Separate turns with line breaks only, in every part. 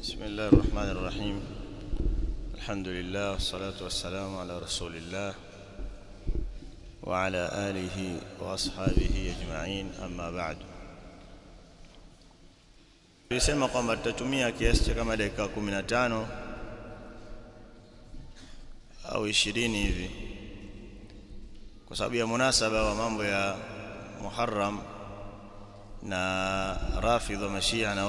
بسم الله الرحمن الرحيم. الحمد لله والصلاة والسلام على رسول الله وعلى آله وأصحابه أجمعين. أما بعد. يسمى قوم التتمية كيس كما دقيقه من التانو أو عشرين هذي كسبب مناسبة ومنبع محرم na rafidh wa mashia na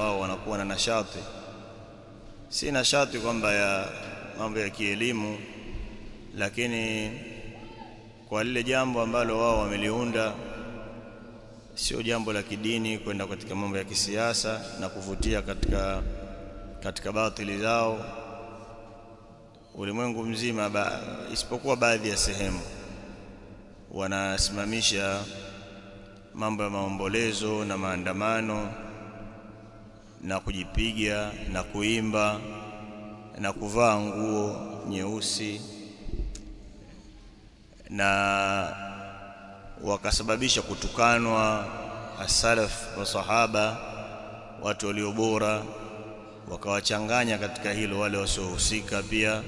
si nashati kwamba ya mambo ya kielimu lakini kwa lile jambo ambalo wao wameliunda sio jambo la kidini kwenda katika mambo ya kisiasa na kuvutia katika katika batili zao ulimwengu mzima ba, isipokuwa baadhi ya sehemu. Wanasimamisha mambo ya maombolezo na maandamano na kujipiga na kuimba na kuvaa nguo nyeusi na wakasababisha kutukanwa asalaf wa sahaba watu walio bora wakawachanganya katika hilo wale wasiohusika pia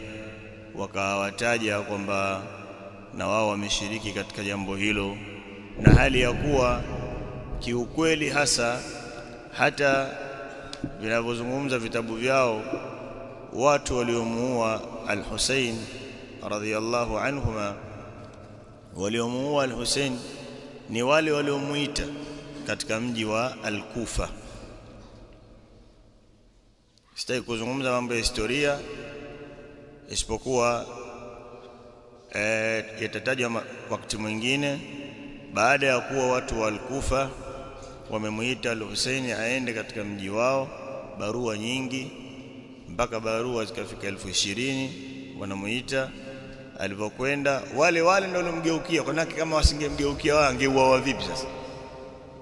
wakawataja kwamba na wao wameshiriki katika jambo hilo na hali ya kuwa kiukweli hasa hata vinavyozungumza vitabu vyao watu waliomuua al-Hussein radhiyallahu anhuma waliomuua al-Hussein ni wale waliomuita katika mji wa al-Kufa. Sitaki kuzungumza mambo ya historia isipokuwa e, yatatajwa wakati mwingine baada ya kuwa watu wa al-Kufa wamemuita al-Hussein aende katika mji wao barua nyingi. Mpaka barua zikafika elfu ishirini wanamuita. Alipokwenda wale wale ndio walimgeukia kwa nani kama wasingemgeukia wao angeuawa vipi sasa?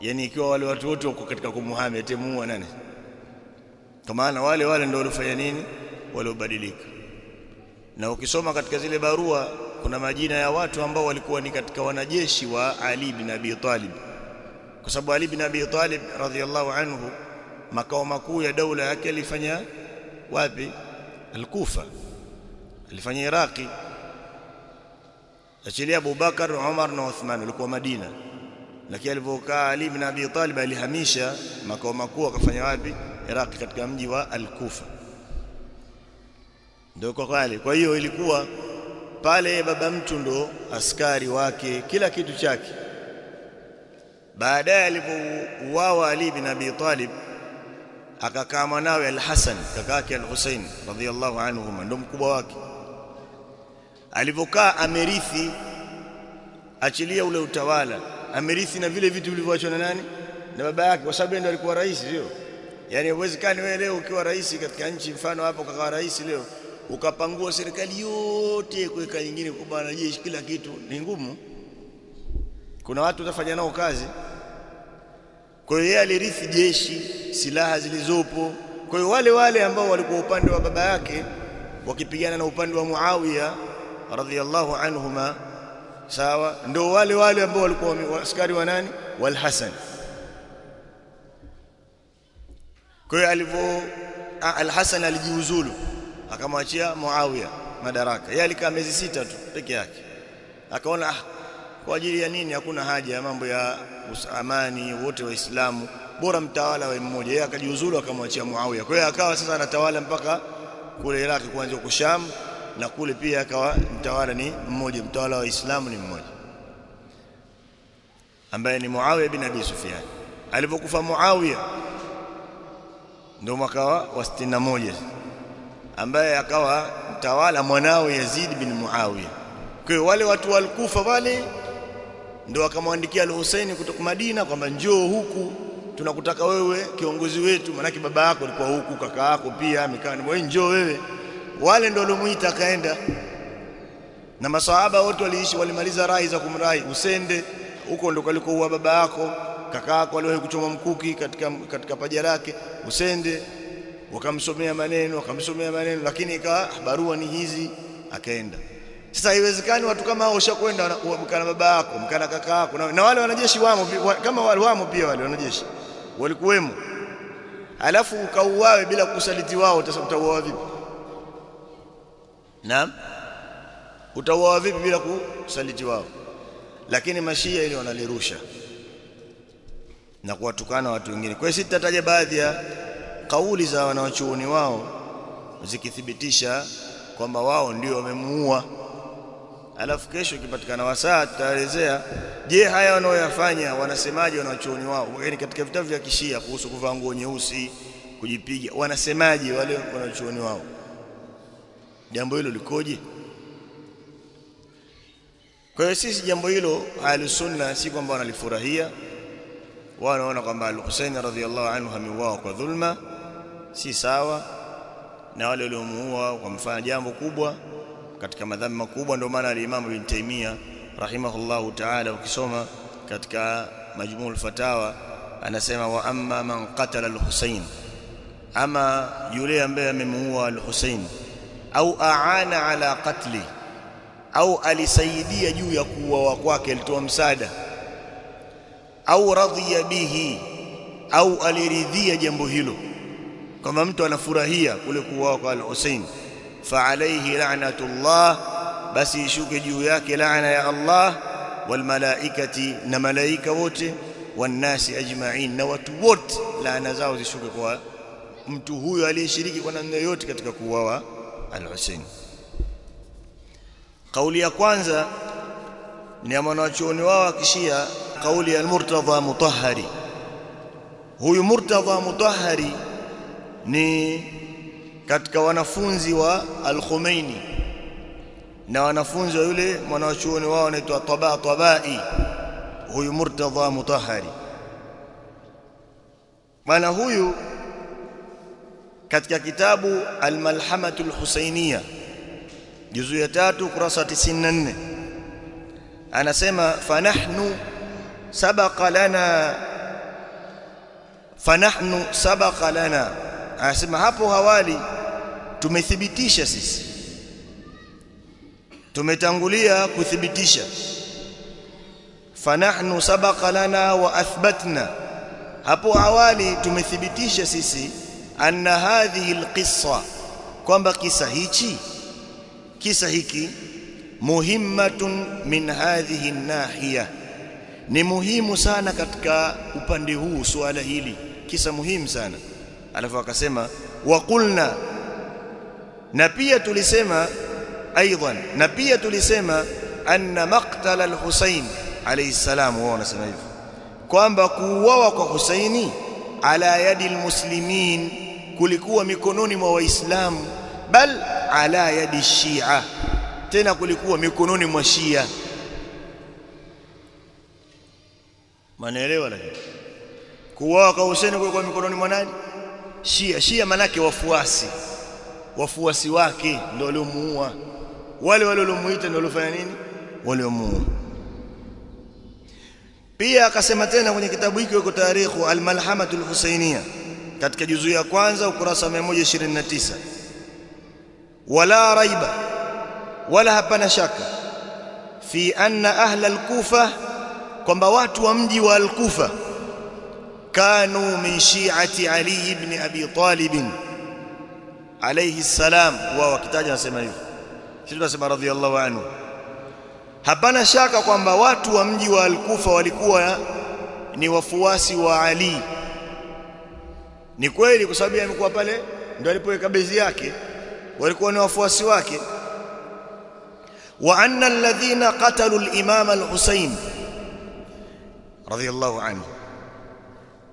Yani ikiwa wale watu wote wako katika kumuhamia temuua nani? Kwa maana wale wale ndio walifanya nini? Waliobadilika. Na ukisoma katika zile barua kuna majina ya watu ambao walikuwa ni katika wanajeshi wa Ali bin Abi Talib kwa sababu Ali bin Abi Talib radhiyallahu anhu makao makuu ya daula yake alifanya wapi? al-Kufa. Alifanya Iraqi. Achilia Abu Bakar Umar na Uthman walikuwa Madina. Lakini alivyokaa Ali bin Abi Talib alihamisha makao makuu akafanya wapi? Iraqi katika mji wa al-Kufa. Ndio kwa kweli. Kwa hiyo ilikuwa pale baba mtu ndo askari wake kila kitu chake baadaye alipouawa Ali bin Abi Talib akakaa mwanawe Al-Hasan kaka yake Al-Hussein radhiyallahu anhuma ndo mkubwa wake. Alipokaa amerithi achilia ule utawala. Amerithi na vile vitu vilivyoachwa na nani? Na baba yake kwa sababu ndio alikuwa rais sio? Yani uwezekani wewe leo ukiwa rais katika nchi mfano hapo kakawa rais leo ukapangua serikali yote kuweka nyingine kwa bwana jeshi kila kitu ni ngumu. Kuna watu utafanya nao kazi kwa hiyo yeye alirithi jeshi silaha zilizopo. Kwa hiyo wale wale ambao walikuwa upande wa baba yake wakipigana na upande wa Muawiya radhiyallahu anhuma sawa? Ndio wale wale ambao walikuwa askari wa nani? Wal Hasan. Kwa hiyo alivyo al-Hasan alijiuzulu akamwachia Muawiya madaraka. Yeye alikaa miezi sita tu peke yake. Akaona ah, kwa ajili ya nini? Hakuna haja ya mambo ya amani wote waislamu bora mtawala wa mmoja. Yeye akajiuzulu akamwachia Muawiya. Kwa hiyo akawa sasa anatawala mpaka kule Iraq kuanzia kusham na kule pia akawa mtawala ni mmoja. Mtawala wa Uislamu ni mmoja. Ambaye ni Muawiya bin Abi Sufyan. Alipokufa Muawiya ndio mwaka wa 61 ambaye akawa mtawala mwanawe Yazid bin Muawiya. Kwa hiyo wale watu walikufa wale ndio akamwandikia al-Husaini kutoka Madina kwamba njoo huku tunakutaka wewe kiongozi wetu manake baba yako alikuwa huku kaka yako pia amekaa. Wewe njoo wewe. Wale ndio waliomuita akaenda. Na maswahaba wote waliishi walimaliza rai za kumrai. Usende huko ndio kalikoua baba yako kaka yako aliwahi kuchoma mkuki katika katika paja lake. Usende wakamsomea maneno wakamsomea maneno lakini ikawa barua ni hizi akaenda sasa haiwezekani watu kama hao ushakwenda mkana baba yako mkana kaka yako na, na wale wanajeshi wamo kama wale wamo pia wale wanajeshi walikuwemo. Alafu ukauawe bila kusaliti wao utauawa vipi? Naam? Utauawa vipi bila kusaliti wao? Lakini mashia ile wanalirusha na kuwatukana watu wengine. Kwa hiyo sitataja baadhi ya kauli za wanawachuoni wao zikithibitisha kwamba wao ndio wamemuua alafu kesho ikipatikana wasaa tutaelezea je haya wanaoyafanya wanasemaje wanawachuoni wao? Yani katika vitabu vya kishia kuhusu kuvaa nguo nyeusi kujipiga wanasemaje wale wanachuoni wao? Jambo hilo likoje? Kwa hiyo sisi jambo hilo ahlusunna si kwamba wanalifurahia. Wao wanaona kwamba al-Husayn radhiyallahu anhu ameuawa kwa dhulma si sawa. Na wale waliomuua kwa mfano jambo kubwa katika madhambi makubwa ndio maana al-Imam Ibn Taymiyyah rahimahullahu ta'ala ukisoma katika majmu'ul fatawa anasema wa amma man qatala al-Husayn ama yule ambaye amemuua al-Husayn au aana ala qatli au alisaidia juu ya kuuawa kwake alitoa msaada au radhiya bihi au aliridhia jambo hilo kama mtu anafurahia kule kuuawa kwa al-Husayn fa alayhi la'natullah basi ishuke juu yake laana ya Allah wal malaikati na malaika wote wannasi ajma'in na watu wote laana zao zishuke kwa mtu huyo aliyeshiriki kwa namna yote katika kuuawa al-Husayn kauli ya kwanza ni ya mwanachuoni wao akishia kauli ya al-Murtadha Mutahhari huyu Murtadha Mutahhari ni katika wanafunzi wa al-Khomeini na wanafunzi wa yule mwanachuoni wao anaitwa Taba Tabai huyu Murtadha Mutahhari bwana huyu katika kitabu al-Malhamatu al-Husainiyah juzu ya tatu kurasa 94 anasema fanahnu sabaqa lana fanahnu sabaqa lana anasema hapo hawali tumethibitisha sisi. Tumetangulia kuthibitisha. Fanahnu sabaqa lana wa athbatna. Hapo awali tumethibitisha sisi anna hadhihi alqissa kwamba kisa hichi kisa hiki muhimmatun min hadhihi nahiya ni muhimu sana katika upande huu suala hili. Kisa muhimu sana. Alafu akasema wa qulna na pia tulisema aidan na pia tulisema anna maqtala al-Husayn alayhi salam wao wanasema hivyo kwamba kuuawa kwa Husaini ala yadi al-muslimin kulikuwa mikononi mwa waislamu bal ala yadi shia tena kulikuwa mikononi mwa shia. Manaelewa lakini? Kuuawa kwa Husaini kulikuwa mikononi mwa nani? Shia. Shia manake wafuasi wafuasi wake ndio waliomuua. Wale wale waliomuita ndio waliofanya nini? Waliomuua. Pia akasema tena kwenye kitabu hiki yuko tarikhu al-malhamatul katika juzu ya kwanza ukurasa 129 wala raiba wala hapana shaka fi anna ahla al-kufa kwamba watu wa mji wa al-kufa kanu min shi'ati ali ibn abi talib alayhi salam wao wakitaja nasema hivyo sisi tunasema radhiallahu anhu. Hapana shaka kwamba watu wa mji wa al-kufa walikuwa ni wafuasi wa ali. Ni kweli kwa sababu amekuwa pale ndio alipoweka bezi yake. Walikuwa ni wafuasi wake. Wa anna alladhina qatalu al-imam al-Husayn anhu.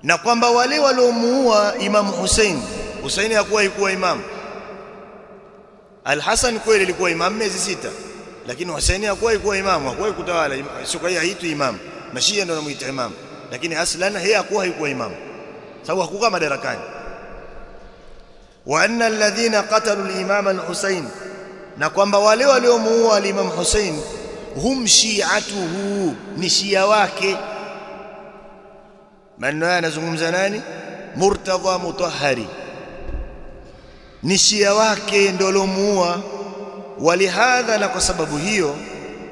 Na kwamba wale waliomuua Imam Hussein Hussein hakuwa ikuwa imam Al-Hasan kweli alikuwa imam miezi sita lakini Hussein hakuwahi ikuwa imam hakuwahi kutawala sio kwa hiyo haitu imam. Mashia ndio anamuita imam. Lakini aslan yeye hakuwahi kuwa imam. Sababu hakukaa madarakani. Wa anna alladhina qatalu al-imam al-Husayn na kwamba wale waliomuua al-Imam Hussein hum shi'atuhu ni shia wake. Maneno haya anazungumza nani? Murtadha Mutahhari ni shia wake ndio waliomuua. Walihadha na kwa sababu hiyo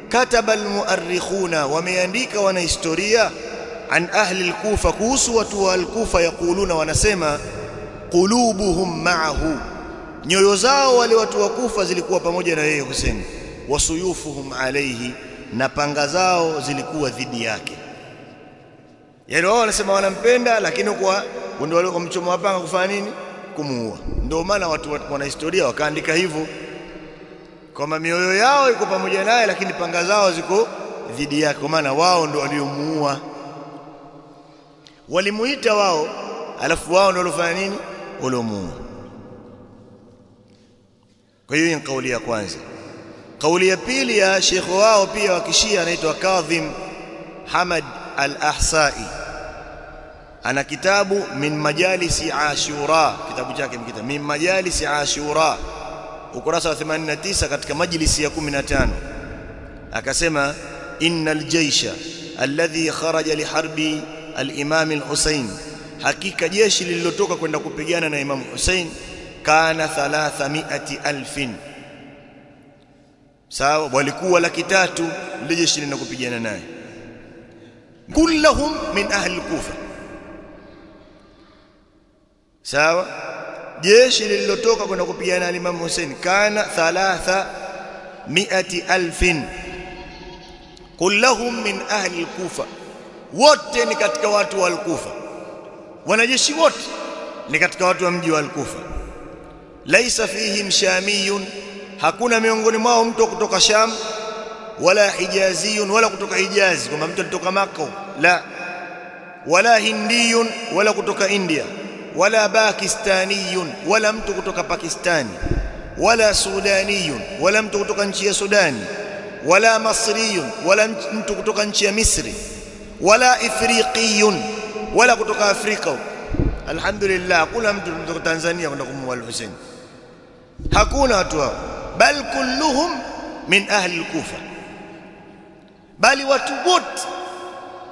kataba almuarrikhuna wameandika wanahistoria an ahli al-Kufa kuhusu watu wa al-Kufa yakuluna wanasema qulubuhum ma'ahu. Nyoyo zao wale watu wa Kufa zilikuwa pamoja na yeye Hussein wasuyufuhum alayhi na panga zao zilikuwa dhidi yake. Yani wao wanasema wanampenda lakini kwa ndio wale wamchoma panga kufanya nini kumuua. Ndio maana watu wana historia wakaandika hivyo kwamba mioyo yao iko pamoja naye lakini panga zao ziko dhidi yake kwa maana wao ndio waliomuua. Walimuita wao alafu wao ndio waliofanya nini? Waliomuua. Kwa hiyo ni kauli ya kwanza. Kauli ya pili ya shekhe wao pia wa kishia anaitwa Kadhim Hamad al-Ahsai ana kitabu min majalisi ashura. Kitabu chake mkita. Min majalisi ashura. Ukurasa wa 89 katika majlisi ya 15 akasema innal jaysha alladhi kharaja liharbi al-imam al-Husayn. Hakika jeshi lililotoka kwenda kupigana na Imam Hussein kana 300000 sawa walikuwa laki tatu lile jeshi linakupigana naye. Kullahum min ahli kufa sawa? Jeshi lililotoka kwenda kupigana na Imam Hussein kana thalatha miati alfin. Kullahum min ahli kufa wote ni katika watu wa al-Kufa. Wanajeshi wote ni katika watu wa mji wa al-Kufa. Laisa fihim shamiyun. Hakuna miongoni mwao mtu kutoka Sham wala hijaziyun wala kutoka Hijazi. Kwamba mtu alitoka Makka la. Wala hindiyun wala kutoka India wala pakistaniyun wala mtu kutoka Pakistani. Wala sudaniyun wala mtu kutoka nchi ya Sudani. Wala masriyun wala mtu kutoka nchi ya Misri. Wala ifriqiyun wala kutoka Afrika. Alhamdulillah hakuna mtu kutoka Tanzania kwenda kumuua Hussein hakuna watu hao. Bal kulluhum min ahli al-Kufa. Bali watu wote.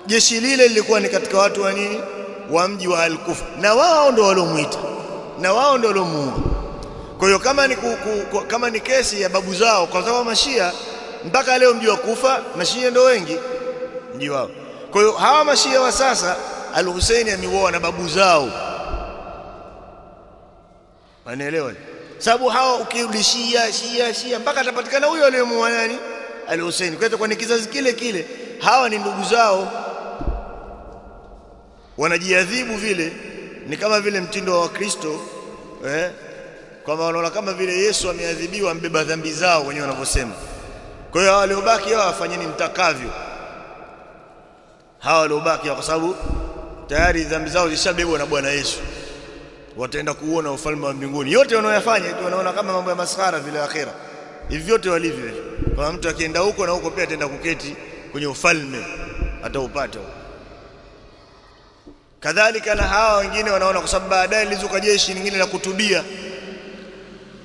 Jeshi lile lilikuwa ni katika watu wa nini wa mji wa al-Kufa na wao ndio walomuita na wao ndio waliomuua kwa hiyo kama ni ku, ku, kama ni kesi ya babu zao kwa sababu mashia mpaka leo mji wa Kufa mashia ndio wengi mji wao. Kwa hiyo hawa mashia wa sasa al-Hussein ameuawa na babu zao. Wanaelewa? Sababu hawa ukirudishia shia shia mpaka atapatikana huyo aliyemuua nani? al-Hussein. Kwa hiyo kwa ni kizazi kile kile. Hawa ni ndugu zao wanajiadhibu vile ni kama vile mtindo wa Kristo eh kwamba wanaona kama vile Yesu ameadhibiwa mbeba dhambi zao wenyewe wanavyosema. Kwa hiyo waliobaki hawa wafanyeni mtakavyo. Hawa waliobaki kwa sababu tayari dhambi zao zishabebwa na Bwana Yesu. Wataenda kuona ufalme wa mbinguni. Yote wanaoyafanya tu wanaona kama mambo ya maskhara vile akhera. Hivi vyote walivyo kwa mtu akienda huko na huko pia ataenda kuketi kwenye ufalme ataupata kadhalika na hawa wengine wanaona kwa sababu baadaye lilizuka jeshi lingine la kutubia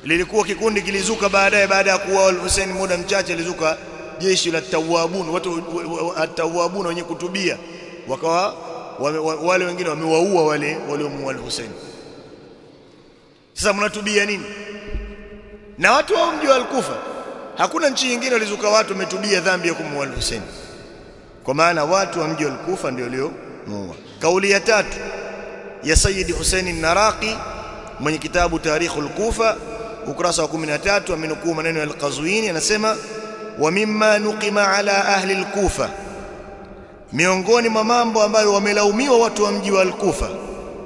lilikuwa kikundi kilizuka baadaye baada ya kuua Hussein muda mchache lizuka jeshi la tawabun watu atawabun wenye kutubia. Wakawa wale wengine wamewaua wale waliomuua Hussein. Sasa mnatubia nini? Na watu wao mji wa al-Kufa hakuna nchi nyingine walizuka watu wametubia dhambi ya kumuua Hussein. Kwa maana watu wa mji wa al-Kufa ndio waliomuua kauli ya tatu ya Sayyid Hussein an-Naraqi mwenye kitabu Tarikhul Kufa ukurasa wa 13 amenukuu maneno ya al-Qazwini anasema wa mimma nuqima ala ahli al-Kufa. Miongoni mwa mambo ambayo wamelaumiwa watu wa mji wa al-Kufa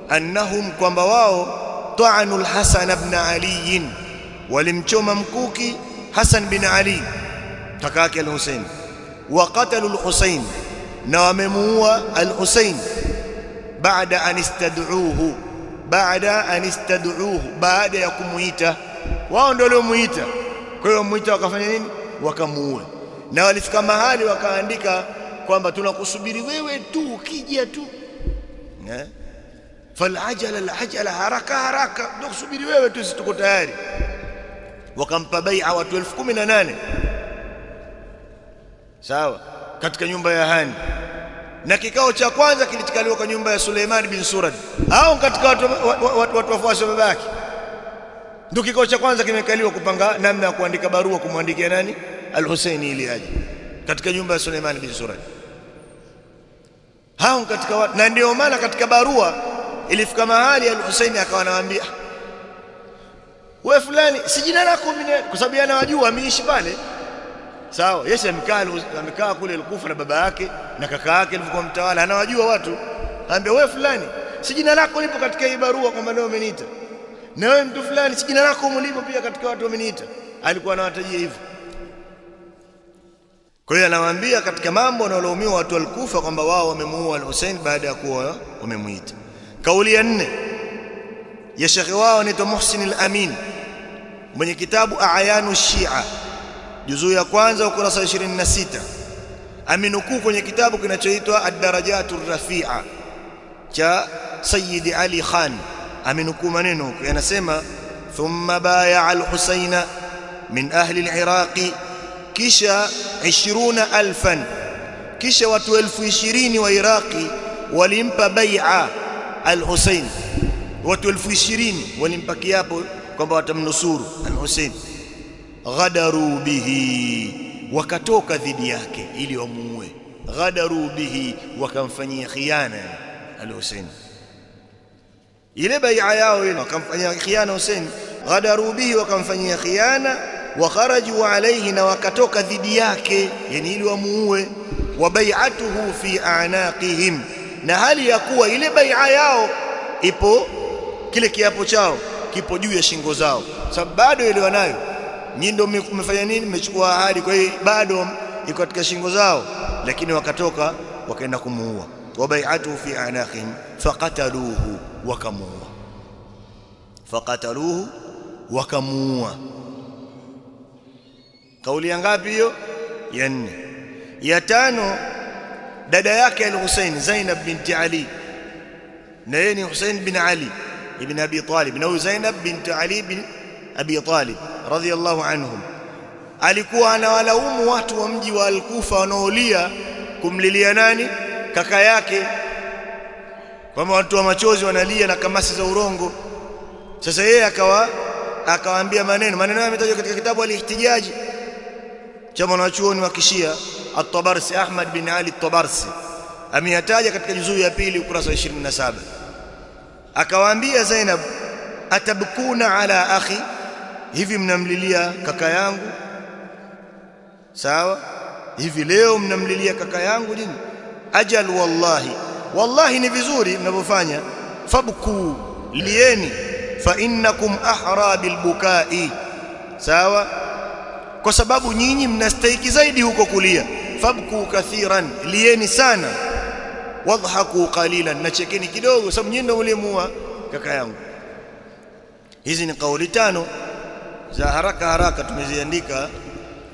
annahum kwamba wao ta'anu al-Hasan ibn Ali walimchoma mkuki Hasan bin Ali kaka yake al-Husain wa qatalu al-Husayn na wamemuua al-Husayn. Baada an istad'uhu baada an istad'uhu baada ya kumuita. Wao ndio waliomuita. Kwa hiyo muita wakafanya nini? Wakamuua. Na walifika mahali wakaandika kwamba tunakusubiri wewe tu ukija tu. Eh falajala alajala haraka haraka. Tunakusubiri wewe tu sisi tuko tayari. Wakampa bai'a watu 1018 sawa katika nyumba ya Hani. Na kikao cha kwanza kilitikaliwa kwa nyumba ya Suleiman bin Surad. Au katika watu watu wafuasi wa babake. Ndio kikao cha kwanza kimekaliwa kupanga namna ya kuandika barua kumwandikia nani? al-Husaini ili aje. Katika nyumba ya Suleiman bin Surad. Hao katika watu na ndio maana katika barua ilifika mahali al-Husaini akawa anawaambia wewe fulani si jina lako mimi kwa sababu anawajua ameishi pale sawa yesi amekaa amekaa kule alikufa na baba yake na kaka yake alivyokuwa mtawala anawajua watu. Anambia wewe fulani si jina lako lipo katika hii barua kwamba leo umeniita? Na wewe mtu fulani si jina lako mlipo pia katika watu wameniita? Alikuwa anawatajia hivyo. Kwa hiyo anawaambia katika mambo wanaolaumiwa watu walikufa kwamba wao wamemuua al-Hussein baada ya kuwa wamemuita. Kauli ya nne ya shekhi wao anaitwa Muhsin al-Amin mwenye kitabu Ayanu Shia juzuu ya kwanza ukurasa 26 aminukuu kwenye kitabu kinachoitwa Ad-Darajatu Rafi'a cha Sayyid Ali Khan aminukuu maneno huko yanasema thumma baya al-Husaina min ahli al-Iraq kisha 20000 kisha watu 20000 wa Iraqi walimpa bai'a al-Husain watu 20000 walimpa kiapo kwamba watamnusuru al-Husain ghadaru bihi wakatoka dhidi yake ili wamuue. Ghadaru bihi wakamfanyia khiana al-Husain ile bai'a yao ile wakamfanyia khiana Husain ghadaru bihi wakamfanyia khiana wa kharaju alayhi na wakatoka dhidi yake yani ili wamuue. Wa bai'atuhu fi a'naqihim na hali ya kuwa ile bai'a yao ipo kile kiapo chao kipo juu ya shingo zao. Sababu bado ile wanayo nyinyi ndio mmefanya nini? Mmechukua ahadi. Kwa hiyo bado iko katika shingo zao. Lakini wakatoka wakaenda kumuua. Wabai'atuhu fi a'naqihim faqataluhu wakamuua. Faqataluhu wakamuua. Kauli ya ngapi hiyo? Ya nne. Ya tano dada yake al-Husayn Zainab binti Ali. Na yeye ni husein bin Ali ibn Abi Talib. Na Zainab binti Ali bin Abi Talib radhiyallahu anhum. Alikuwa anawalaumu watu wa mji wa Al-Kufa wanaolia kumlilia nani? Kaka yake. Kwamba watu wa machozi wanalia na kamasi za urongo. Sasa yeye akawa akawaambia maneno. Maneno yametajwa katika kitabu al-Ihtijaji cha mwanachuoni wa Kishia At-Tabarsi Ahmad bin Ali At-Tabarsi. Ameyataja katika juzuu ya pili ukurasa wa 27 akawaambia Zainab atabkuna ala akhi hivi mnamlilia kaka yangu? Sawa. Hivi leo mnamlilia kaka yangu nini? Ajal wallahi. Wallahi ni vizuri mnavyofanya. Fabku lieni. Fa innakum ahra bilbukai sawa. Kwa sababu nyinyi mnastahiki zaidi huko kulia. Fabku kathiran lieni sana. Wadhaku qalilan nachekeni kidogo sababu nyinyi ndio mlimua kaka yangu. Hizi ni kauli tano za haraka haraka tumeziandika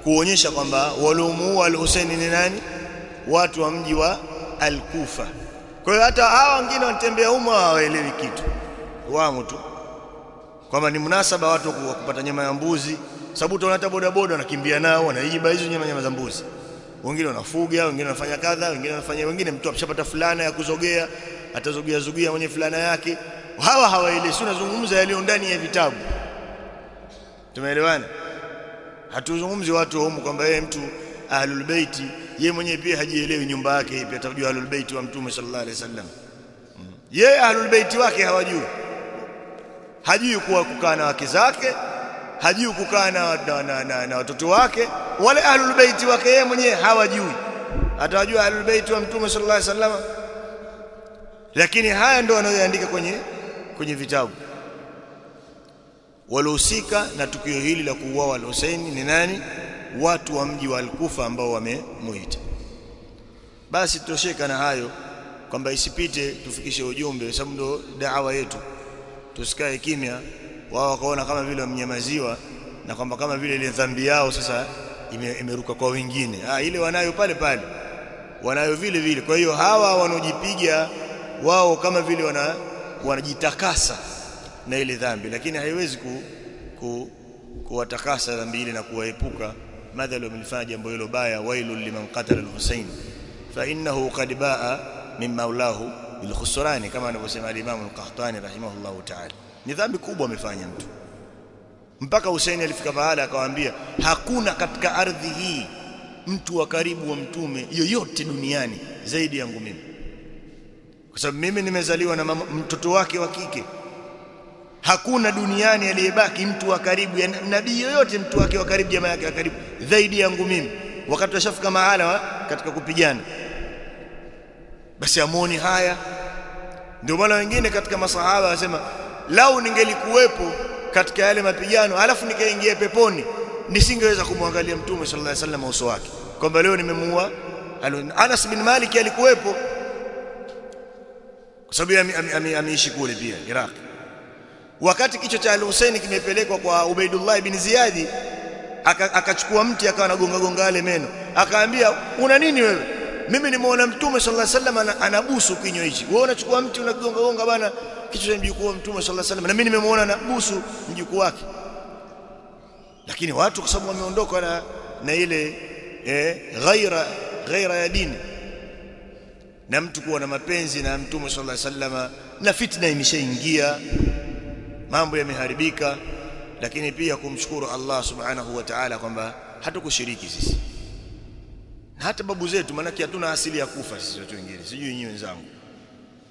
kuonyesha kwamba waliomuua al-Husaini ni nani? Watu wa mji wa al-Kufa. Kwa hiyo hata hawa wengine wanatembea humo hawaelewi kitu. Wamo tu. Kwamba ni mnasaba watu kupata nyama ya mbuzi. Sababu utaona hata boda boda wanakimbia nao wanaiba hizo nyama nyama za mbuzi. Wengine wanafuga wengine wanafanya kadha wengine wanafanya wengine mtu akishapata fulana ya kuzogea atazogea zugia mwenye fulana yake. Hawa hawaelewi. Si unazungumza yaliyo ndani ya vitabu tumeelewana? Hatuzungumzi watu humu kwamba yeye mtu ahlul bait yeye mwenyewe pia hajielewi nyumba yake ipi atajua ahlul bait wa mtume sallallahu alaihi wasallam. Yeye ahlul bait wake hawajui. Hajui kuwa kukaa na wake zake hajui kukaa na, na, na, na, na watoto wake. Wale ahlul bait wake yeye mwenyewe hawajui. Atawajua ahlul bait wa mtume sallallahu alaihi wasallam? Lakini haya ndio anayoandika kwenye kwenye vitabu waliohusika na tukio hili la kuuawa al-Hussein ni nani? Watu wa mji wa al-Kufa ambao wamemuita. Basi tutosheka na hayo kwamba isipite tufikishe ujumbe sababu ndo da'wa yetu. Tusikae kimya. Wao wakaona kama vile wamnyamaziwa na kwamba kama vile ile dhambi yao sasa ime, imeruka kwa wengine. Ah ile wanayo pale pale. Wanayo vile vile. Kwa hiyo hawa wanaojipiga wao kama vile wana wanajitakasa na ile dhambi lakini haiwezi ku, ku kuwatakasa dhambi ile na kuwaepuka. Madhali wamelifanya jambo hilo baya wailul liman qatala al-Husayn. Fa innahu qad baa min maulahu bil khusrani kama anavyosema al-Imam al-Qahtani rahimahullahu ta'ala. Ni dhambi kubwa amefanya mtu. Mpaka Hussein alifika pahala akawaambia hakuna katika ardhi hii mtu wa karibu wa mtume yoyote duniani zaidi yangu mimi. Kwa sababu mimi nimezaliwa na mtoto wake wa kike hakuna duniani aliyebaki mtu wa karibu ya nabii yoyote mtu wake wa karibu jamaa yake wa karibu zaidi yangu mimi. Wakati washafika mahala katika kupigana. Basi amuoni haya. Ndio maana wengine katika masahaba wasema lau ningelikuwepo katika yale mapigano alafu nikaingia peponi nisingeweza kumwangalia mtume sallallahu alaihi wasallam uso wake. Kwamba leo nimemuua Anas bin Malik alikuwepo. Kwa sababu ameishi kule pia Iraq wakati kichwa cha Al-Hussein kimepelekwa kwa Ubaidullah ibn Ziyadi akachukua mti akawa anagonga gonga yale meno. Akaambia una nini wewe? Mimi nimeona mtume sallallahu alaihi wasallam anabusu kinywa hichi. Wewe unachukua mti unagonga gonga bana. Kichwa cha mjukuu wa mtume sallallahu alaihi wasallam na mimi nimemuona anabusu mjukuu wake. Lakini watu kwa sababu wameondoka na, na ile eh, ghaira ghaira ya dini na mtu kuwa na mapenzi na mtume sallallahu alaihi wasallam na fitna imeshaingia mambo yameharibika lakini pia kumshukuru Allah subhanahu wa ta'ala kwamba hatukushiriki sisi. Na hata babu zetu maanake hatuna asili ya kufa sisi watu wengine sijui nyinyi wenzangu.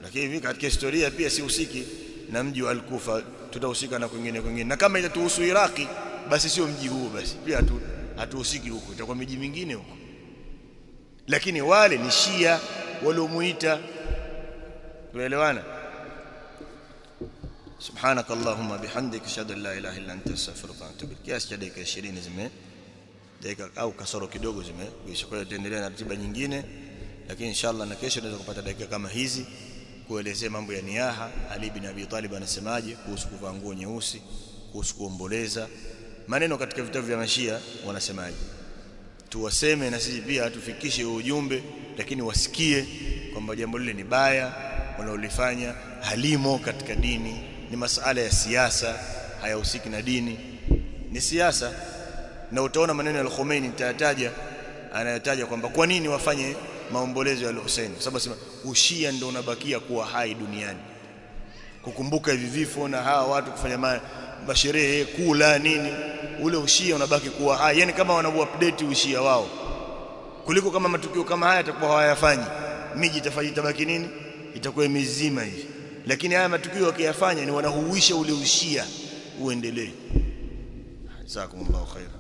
Lakini hivi katika historia pia sihusiki na mji wa Al-Kufa tutahusika na kwingine kwingine. Na kama itatuhusu Iraki basi sio mji huu basi. Pia hatu hatuhusiki huko itakuwa miji mingine huko. Lakini wale ni Shia waliomuita. Tuelewana subhanak allahumma bihamdika ashhadu an la ilaha illa anta astaghfiruka wa atubu kiasi cha dakika 20 zime dakika au kasoro kidogo zimekwisha kwa hiyo na ratiba nyingine lakini inshallah na kesho tunaweza kupata dakika kama hizi kuelezea mambo ya niaha. Ali bin Abi Talib anasemaje kuhusu kuvaa nguo nyeusi kuhusu kuomboleza. Maneno katika vitabu vya mashia wanasemaje? Tuwaseme na sisi pia tufikishe ujumbe lakini wasikie kwamba jambo lile ni baya wanaolifanya halimo katika dini ni masala ya siasa hayahusiki na dini ni siasa. Na utaona maneno ya Al-Khomeini nitayataja anayotaja kwamba kwa nini wafanye maombolezo ya Al-Hussein? Sababu sema ushia ndio unabakia kuwa hai duniani. Kukumbuka hivi vifo na hawa watu kufanya ma, masherehe kula nini ule ushia unabaki kuwa hai. Yani kama wanauupdate update ushia wao kuliko kama matukio kama haya atakuwa hawayafanyi miji itabaki nini? Itakuwa mizima hivi lakini haya matukio wakiyafanya ni wanahuisha ule ushia uendelee. Jazakumullahu khairan